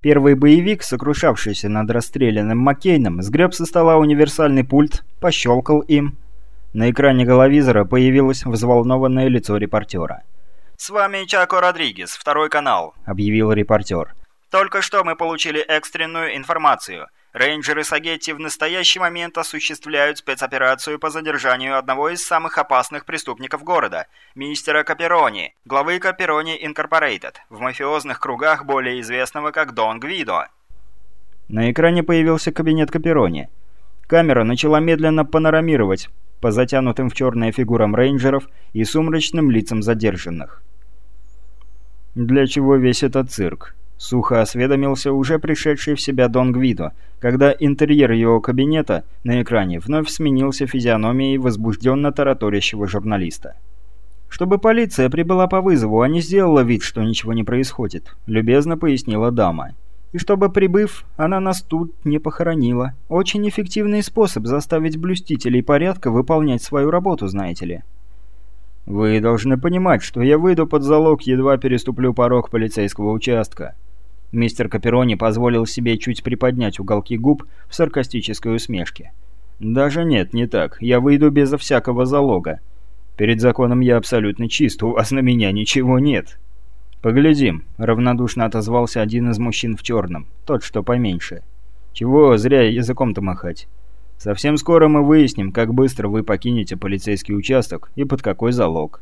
Первый боевик, сокрушавшийся над расстрелянным Маккейном, сгреб со стола универсальный пульт, пощелкал им. На экране головизора появилось взволнованное лицо репортера. «С вами Чако Родригес, второй канал», — объявил репортер. «Только что мы получили экстренную информацию. Рейнджеры Сагетти в настоящий момент осуществляют спецоперацию по задержанию одного из самых опасных преступников города, мистера Каперони, главы Каперони Инкорпорейтед, в мафиозных кругах более известного как Дон Гвидо. На экране появился кабинет Каперони. Камера начала медленно панорамировать по затянутым в черные фигурам рейнджеров и сумрачным лицам задержанных. Для чего весь этот цирк? Сухо осведомился уже пришедший в себя Дон Гвидо, когда интерьер его кабинета на экране вновь сменился физиономией возбужденно тараторящего журналиста. «Чтобы полиция прибыла по вызову, а не сделала вид, что ничего не происходит», — любезно пояснила дама. «И чтобы, прибыв, она нас тут не похоронила. Очень эффективный способ заставить блюстителей порядка выполнять свою работу, знаете ли». «Вы должны понимать, что я выйду под залог, едва переступлю порог полицейского участка», Мистер Каперони позволил себе чуть приподнять уголки губ в саркастической усмешке. «Даже нет, не так. Я выйду безо всякого залога. Перед законом я абсолютно чист, у вас на меня ничего нет». «Поглядим», — равнодушно отозвался один из мужчин в черном, тот, что поменьше. «Чего зря языком-то махать? Совсем скоро мы выясним, как быстро вы покинете полицейский участок и под какой залог».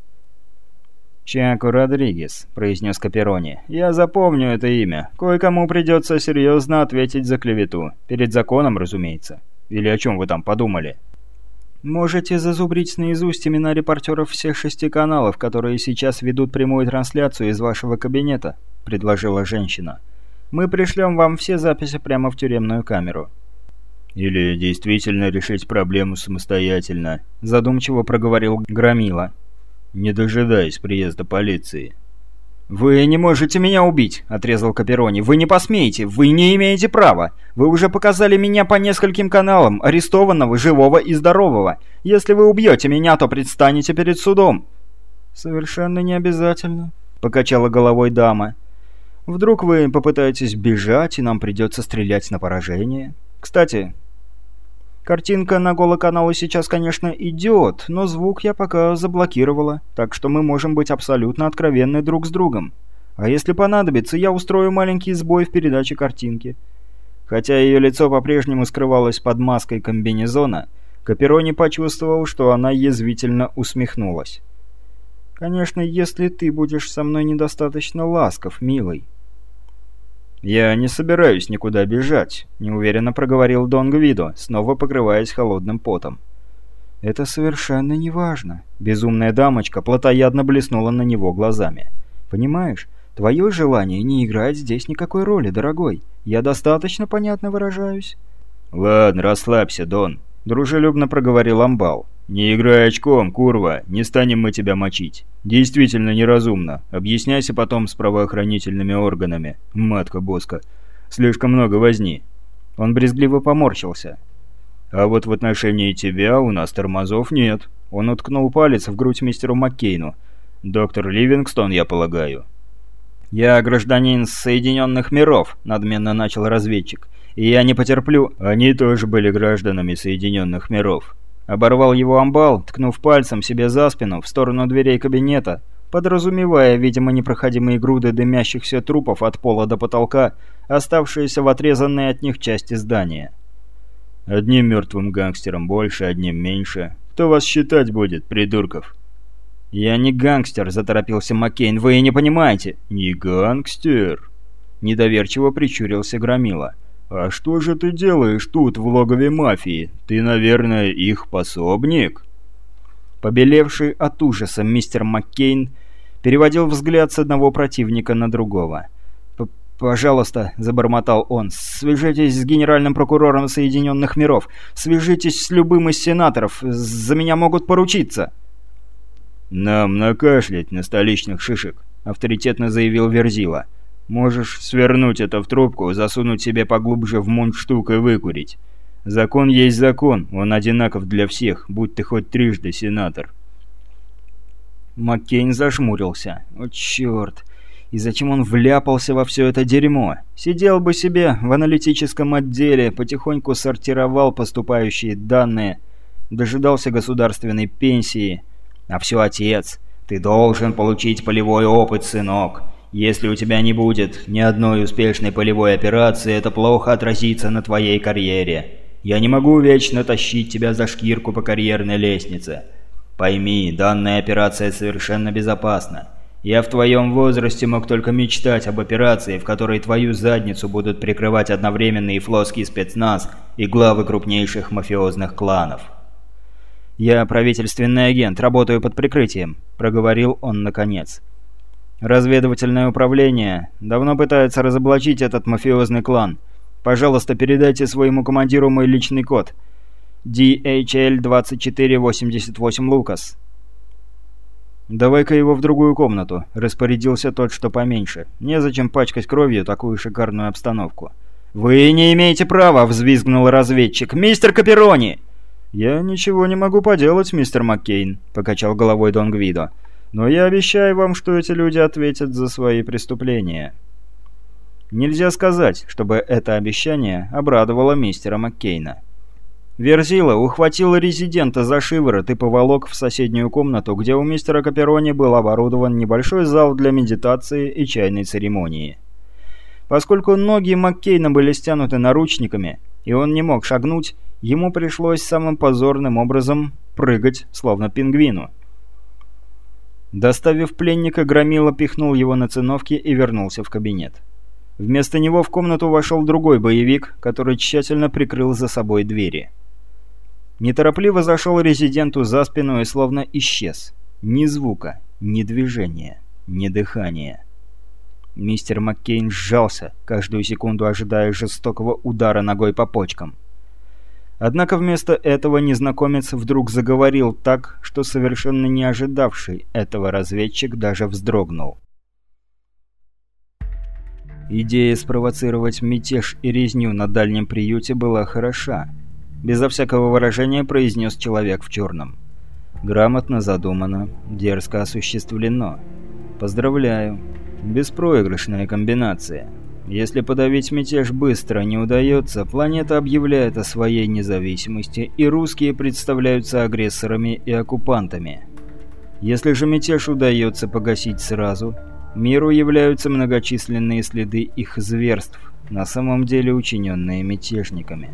«Чако Родригес», — произнес Каперони. «Я запомню это имя. Кое-кому придется серьезно ответить за клевету. Перед законом, разумеется. Или о чем вы там подумали?» «Можете зазубрить наизусть имена репортеров всех шести каналов, которые сейчас ведут прямую трансляцию из вашего кабинета», — предложила женщина. «Мы пришлем вам все записи прямо в тюремную камеру». «Или действительно решить проблему самостоятельно», — задумчиво проговорил Громила не дожидаясь приезда полиции. «Вы не можете меня убить», — отрезал Каперони. «Вы не посмеете, вы не имеете права. Вы уже показали меня по нескольким каналам, арестованного, живого и здорового. Если вы убьете меня, то предстанете перед судом». «Совершенно не обязательно», — покачала головой дама. «Вдруг вы попытаетесь бежать, и нам придется стрелять на поражение? Кстати, Картинка на голоканалу сейчас, конечно, идет, но звук я пока заблокировала, так что мы можем быть абсолютно откровенны друг с другом. А если понадобится, я устрою маленький сбой в передаче картинки. Хотя ее лицо по-прежнему скрывалось под маской комбинезона, Каперони почувствовал, что она язвительно усмехнулась. «Конечно, если ты будешь со мной недостаточно ласков, милый». «Я не собираюсь никуда бежать», — неуверенно проговорил Дон Гвидо, снова покрываясь холодным потом. «Это совершенно не важно». Безумная дамочка плотоядно блеснула на него глазами. «Понимаешь, твое желание не играет здесь никакой роли, дорогой. Я достаточно понятно выражаюсь». «Ладно, расслабься, Дон», — дружелюбно проговорил Амбал. «Не играй очком, курва, не станем мы тебя мочить. Действительно неразумно. Объясняйся потом с правоохранительными органами, матка Боска. Слишком много возни». Он брезгливо поморщился. «А вот в отношении тебя у нас тормозов нет». Он уткнул палец в грудь мистеру Маккейну. «Доктор Ливингстон, я полагаю». «Я гражданин Соединенных Миров», — надменно начал разведчик. «И я не потерплю...» «Они тоже были гражданами Соединенных Миров», Оборвал его амбал, ткнув пальцем себе за спину в сторону дверей кабинета, подразумевая, видимо, непроходимые груды дымящихся трупов от пола до потолка, оставшиеся в отрезанной от них части здания. «Одним мертвым гангстером больше, одним меньше. Кто вас считать будет, придурков?» «Я не гангстер», — заторопился Маккейн, — «вы и не понимаете». «Не гангстер?» — недоверчиво причурился Громила. «А что же ты делаешь тут, в логове мафии? Ты, наверное, их пособник?» Побелевший от ужаса мистер Маккейн переводил взгляд с одного противника на другого. «Пожалуйста», — забормотал он, — «свяжитесь с генеральным прокурором Соединенных Миров, свяжитесь с любым из сенаторов, за меня могут поручиться». «Нам накашлять на столичных шишек», — авторитетно заявил Верзила. Можешь свернуть это в трубку, засунуть себе поглубже в мундштук и выкурить. Закон есть закон, он одинаков для всех, будь ты хоть трижды сенатор». Маккейн зажмурился. «О, черт! И зачем он вляпался во все это дерьмо? Сидел бы себе в аналитическом отделе, потихоньку сортировал поступающие данные, дожидался государственной пенсии. А все отец. Ты должен получить полевой опыт, сынок. Если у тебя не будет ни одной успешной полевой операции, это плохо отразится на твоей карьере. Я не могу вечно тащить тебя за шкирку по карьерной лестнице. Пойми, данная операция совершенно безопасна. Я в твоем возрасте мог только мечтать об операции, в которой твою задницу будут прикрывать одновременно и флотский спецназ, и главы крупнейших мафиозных кланов. «Я правительственный агент, работаю под прикрытием», — проговорил он наконец. «Разведывательное управление давно пытается разоблачить этот мафиозный клан. Пожалуйста, передайте своему командиру мой личный код. DHL-2488 Лукас». «Давай-ка его в другую комнату», — распорядился тот, что поменьше. «Незачем пачкать кровью такую шикарную обстановку». «Вы не имеете права!» — взвизгнул разведчик. «Мистер Каперони!» «Я ничего не могу поделать, мистер Маккейн», — покачал головой Дон Гвидо. «Но я обещаю вам, что эти люди ответят за свои преступления». Нельзя сказать, чтобы это обещание обрадовало мистера Маккейна. Верзила ухватил резидента за шиворот и поволок в соседнюю комнату, где у мистера Каперони был оборудован небольшой зал для медитации и чайной церемонии. Поскольку ноги Маккейна были стянуты наручниками, и он не мог шагнуть, ему пришлось самым позорным образом прыгать, словно пингвину. Доставив пленника, Громила пихнул его на циновки и вернулся в кабинет. Вместо него в комнату вошел другой боевик, который тщательно прикрыл за собой двери. Неторопливо зашел резиденту за спину и словно исчез. Ни звука, ни движения, ни дыхания. Мистер Маккейн сжался, каждую секунду ожидая жестокого удара ногой по почкам. Однако вместо этого незнакомец вдруг заговорил так, что совершенно не ожидавший этого разведчик даже вздрогнул. Идея спровоцировать мятеж и резню на дальнем приюте была хороша. Безо всякого выражения произнес человек в черном. Грамотно задумано, дерзко осуществлено. Поздравляю. Беспроигрышная комбинация. Если подавить мятеж быстро не удается, планета объявляет о своей независимости, и русские представляются агрессорами и оккупантами. Если же мятеж удается погасить сразу, миру являются многочисленные следы их зверств, на самом деле учиненные мятежниками.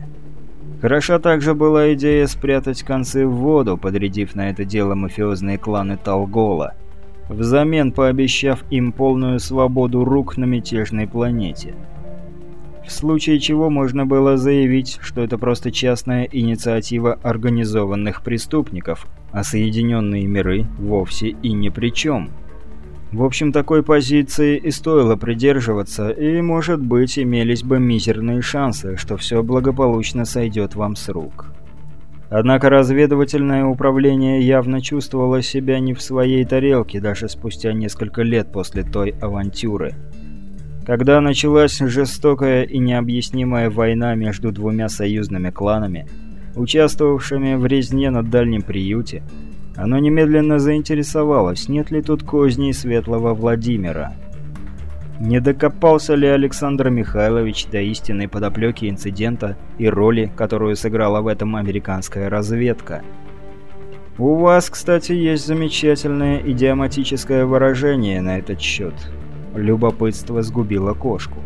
Хороша также была идея спрятать концы в воду, подрядив на это дело мафиозные кланы Талгола – взамен пообещав им полную свободу рук на мятежной планете. В случае чего можно было заявить, что это просто частная инициатива организованных преступников, а Соединенные миры вовсе и ни при чем. В общем, такой позиции и стоило придерживаться, и, может быть, имелись бы мизерные шансы, что все благополучно сойдет вам с рук. Однако разведывательное управление явно чувствовало себя не в своей тарелке даже спустя несколько лет после той авантюры. Когда началась жестокая и необъяснимая война между двумя союзными кланами, участвовавшими в резне на дальнем приюте, оно немедленно заинтересовалось, нет ли тут козней Светлого Владимира – не докопался ли Александр Михайлович до истинной подоплеки инцидента и роли, которую сыграла в этом американская разведка? У вас, кстати, есть замечательное идиоматическое выражение на этот счет. Любопытство сгубило кошку.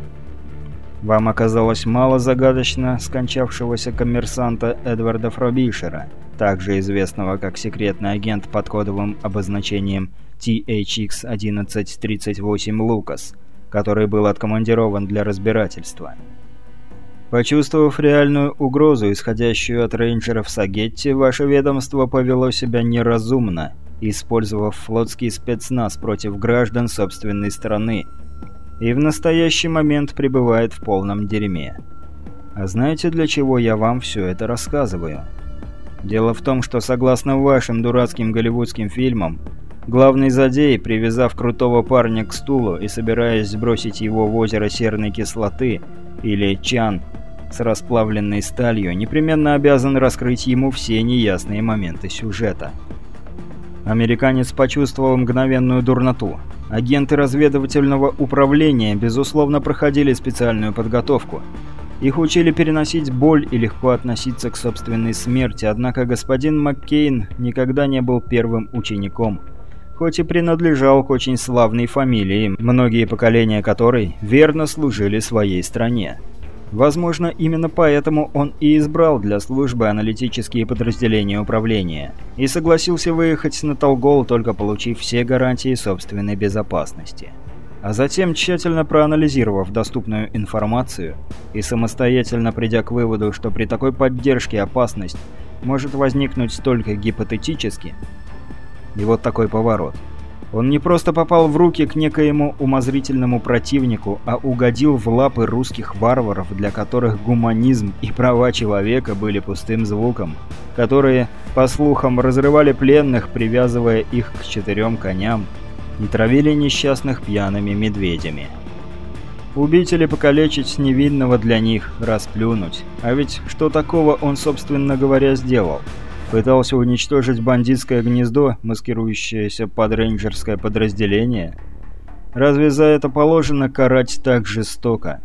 Вам оказалось мало загадочно скончавшегося коммерсанта Эдварда Фробишера, также известного как секретный агент под кодовым обозначением THX-1138 Лукас – который был откомандирован для разбирательства. Почувствовав реальную угрозу, исходящую от рейнджеров Сагетти, ваше ведомство повело себя неразумно, использовав флотский спецназ против граждан собственной страны, и в настоящий момент пребывает в полном дерьме. А знаете, для чего я вам все это рассказываю? Дело в том, что согласно вашим дурацким голливудским фильмам, Главный злодей, привязав крутого парня к стулу и собираясь сбросить его в озеро серной кислоты, или чан с расплавленной сталью, непременно обязан раскрыть ему все неясные моменты сюжета. Американец почувствовал мгновенную дурноту. Агенты разведывательного управления, безусловно, проходили специальную подготовку. Их учили переносить боль и легко относиться к собственной смерти, однако господин Маккейн никогда не был первым учеником. Хоть и принадлежал к очень славной фамилии, многие поколения которой верно служили своей стране. Возможно, именно поэтому он и избрал для службы аналитические подразделения управления и согласился выехать на Толгол, только получив все гарантии собственной безопасности. А затем, тщательно проанализировав доступную информацию и самостоятельно придя к выводу, что при такой поддержке опасность может возникнуть только гипотетически, и вот такой поворот – он не просто попал в руки к некоему умозрительному противнику, а угодил в лапы русских варваров, для которых гуманизм и права человека были пустым звуком, которые, по слухам, разрывали пленных, привязывая их к четырем коням, и травили несчастных пьяными медведями. Убить или покалечить невинного для них, расплюнуть. А ведь что такого он, собственно говоря, сделал? Пытался уничтожить бандитское гнездо, маскирующееся под рейнджерское подразделение? Разве за это положено карать так жестоко?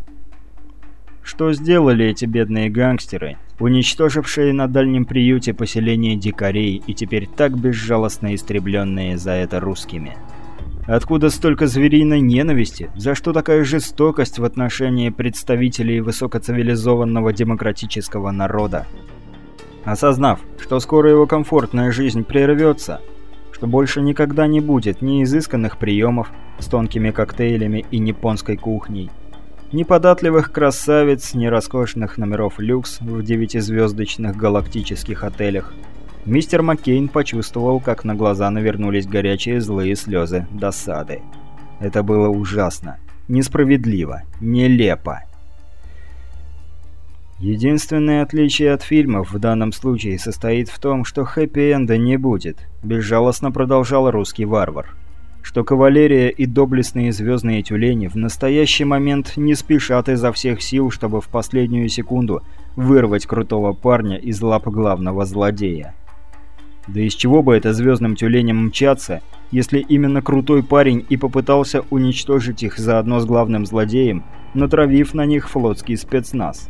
Что сделали эти бедные гангстеры, уничтожившие на дальнем приюте поселение дикарей и теперь так безжалостно истребленные за это русскими? Откуда столько звериной ненависти? За что такая жестокость в отношении представителей высокоцивилизованного демократического народа? Осознав, что скоро его комфортная жизнь прервется, что больше никогда не будет ни изысканных приемов с тонкими коктейлями и японской кухней, ни податливых красавиц, ни роскошных номеров люкс в девятизвездочных галактических отелях, мистер Маккейн почувствовал, как на глаза навернулись горячие злые слезы досады. Это было ужасно, несправедливо, нелепо. Единственное отличие от фильмов в данном случае состоит в том, что хэппи-энда не будет, безжалостно продолжал русский варвар. Что кавалерия и доблестные звездные тюлени в настоящий момент не спешат изо всех сил, чтобы в последнюю секунду вырвать крутого парня из лап главного злодея. Да из чего бы это звездным тюленям мчаться, если именно крутой парень и попытался уничтожить их заодно с главным злодеем, натравив на них флотский спецназ?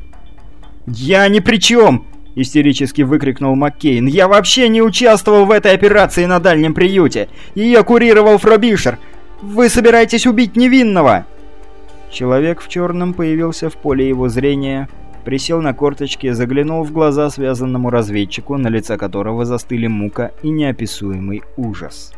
«Я ни при чем!» — истерически выкрикнул Маккейн. «Я вообще не участвовал в этой операции на дальнем приюте! Ее курировал Фробишер! Вы собираетесь убить невинного!» Человек в черном появился в поле его зрения, присел на корточки, заглянул в глаза связанному разведчику, на лице которого застыли мука и неописуемый ужас.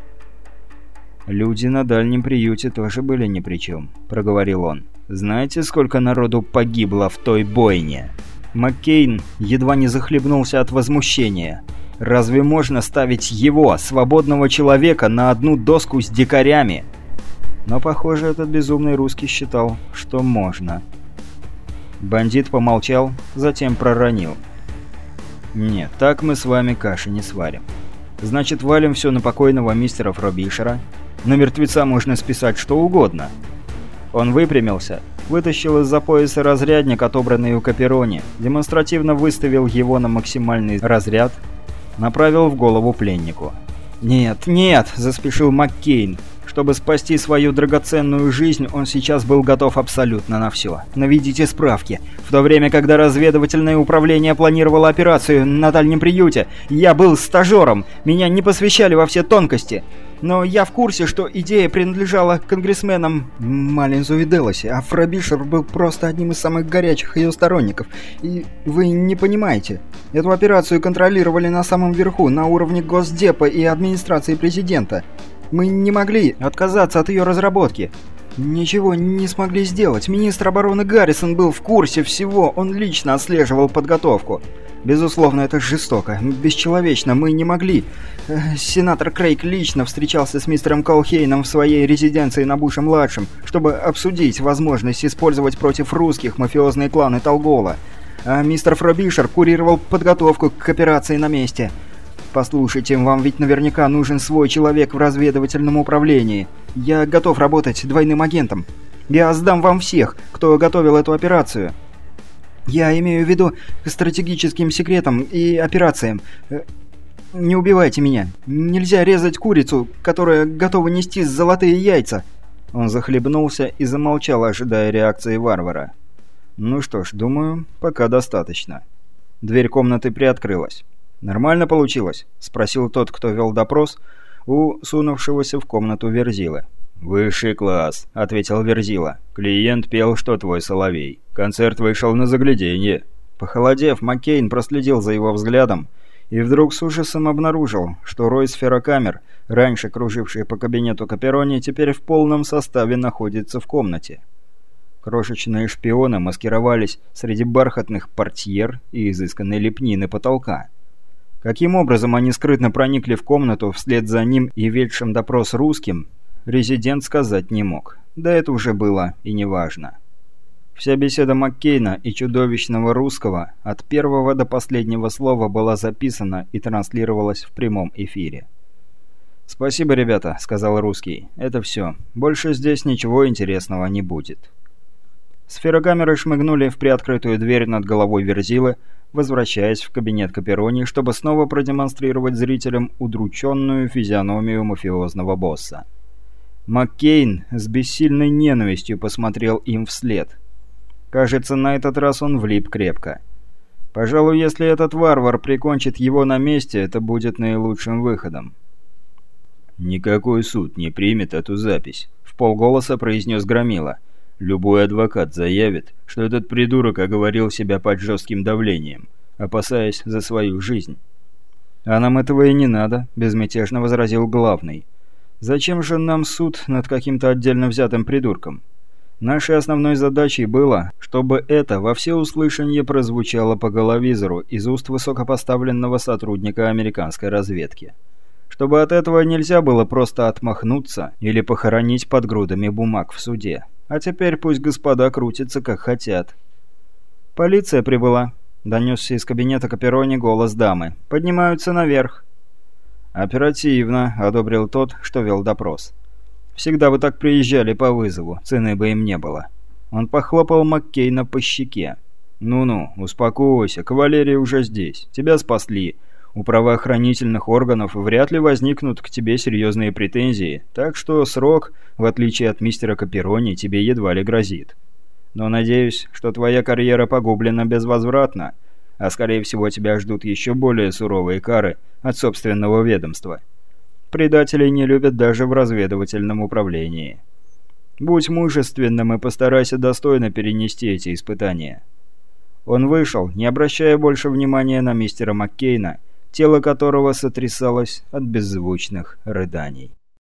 «Люди на дальнем приюте тоже были ни при чем», — проговорил он. «Знаете, сколько народу погибло в той бойне?» Маккейн едва не захлебнулся от возмущения. Разве можно ставить его, свободного человека, на одну доску с дикарями? Но, похоже, этот безумный русский считал, что можно. Бандит помолчал, затем проронил. «Нет, так мы с вами каши не сварим. Значит, валим все на покойного мистера Фробишера. На мертвеца можно списать что угодно». Он выпрямился, вытащил из-за пояса разрядник, отобранный у Каперони, демонстративно выставил его на максимальный разряд, направил в голову пленнику. «Нет, нет!» – заспешил Маккейн. Чтобы спасти свою драгоценную жизнь, он сейчас был готов абсолютно на все. Наведите справки. В то время, когда разведывательное управление планировало операцию на дальнем приюте, я был стажером, меня не посвящали во все тонкости. Но я в курсе, что идея принадлежала конгрессменам Малинзу и Делоси, а Фрабишер был просто одним из самых горячих ее сторонников. И вы не понимаете. Эту операцию контролировали на самом верху, на уровне Госдепа и администрации президента. Мы не могли отказаться от ее разработки. Ничего не смогли сделать. Министр обороны Гаррисон был в курсе всего, он лично отслеживал подготовку. Безусловно, это жестоко, бесчеловечно, мы не могли. Э, сенатор Крейг лично встречался с мистером Колхейном в своей резиденции на Буше-младшем, чтобы обсудить возможность использовать против русских мафиозные кланы Толгола. А мистер Фробишер курировал подготовку к операции на месте. Послушайте, вам ведь наверняка нужен свой человек в разведывательном управлении. Я готов работать двойным агентом. Я сдам вам всех, кто готовил эту операцию. Я имею в виду стратегическим секретам и операциям. Э, не убивайте меня. Нельзя резать курицу, которая готова нести золотые яйца. Он захлебнулся и замолчал, ожидая реакции варвара. «Ну что ж, думаю, пока достаточно». Дверь комнаты приоткрылась. «Нормально получилось?» – спросил тот, кто вел допрос, у сунувшегося в комнату Верзилы. «Высший класс», — ответил Верзила. «Клиент пел, что твой соловей. Концерт вышел на загляденье». Похолодев, Маккейн проследил за его взглядом и вдруг с ужасом обнаружил, что рой сферокамер, раньше круживший по кабинету Каперони, теперь в полном составе находится в комнате. Крошечные шпионы маскировались среди бархатных портьер и изысканной лепнины потолка. Каким образом они скрытно проникли в комнату вслед за ним и ведшим допрос русским, резидент сказать не мог. Да это уже было и неважно. Вся беседа Маккейна и чудовищного русского от первого до последнего слова была записана и транслировалась в прямом эфире. «Спасибо, ребята», — сказал русский. «Это все. Больше здесь ничего интересного не будет». Сферогамеры шмыгнули в приоткрытую дверь над головой Верзилы, возвращаясь в кабинет Каперони, чтобы снова продемонстрировать зрителям удрученную физиономию мафиозного босса. Маккейн с бессильной ненавистью посмотрел им вслед. Кажется, на этот раз он влип крепко. Пожалуй, если этот варвар прикончит его на месте, это будет наилучшим выходом. «Никакой суд не примет эту запись», — в полголоса произнес Громила. «Любой адвокат заявит, что этот придурок оговорил себя под жестким давлением, опасаясь за свою жизнь». «А нам этого и не надо», — безмятежно возразил главный. «Зачем же нам суд над каким-то отдельно взятым придурком?» Нашей основной задачей было, чтобы это во всеуслышание прозвучало по головизору из уст высокопоставленного сотрудника американской разведки. Чтобы от этого нельзя было просто отмахнуться или похоронить под грудами бумаг в суде. А теперь пусть господа крутятся как хотят. «Полиция прибыла», — донесся из кабинета Каперони голос дамы. «Поднимаются наверх». «Оперативно», — одобрил тот, что вел допрос. Всегда бы так приезжали по вызову, цены бы им не было». Он похлопал Маккейна по щеке. «Ну-ну, успокойся, кавалерия уже здесь. Тебя спасли. У правоохранительных органов вряд ли возникнут к тебе серьезные претензии, так что срок, в отличие от мистера Каперони, тебе едва ли грозит. Но надеюсь, что твоя карьера погублена безвозвратно, а скорее всего тебя ждут еще более суровые кары от собственного ведомства». Предателей не любят даже в разведывательном управлении. Будь мужественным и постарайся достойно перенести эти испытания. Он вышел, не обращая больше внимания на мистера Маккейна, тело которого сотрясалось от беззвучных рыданий.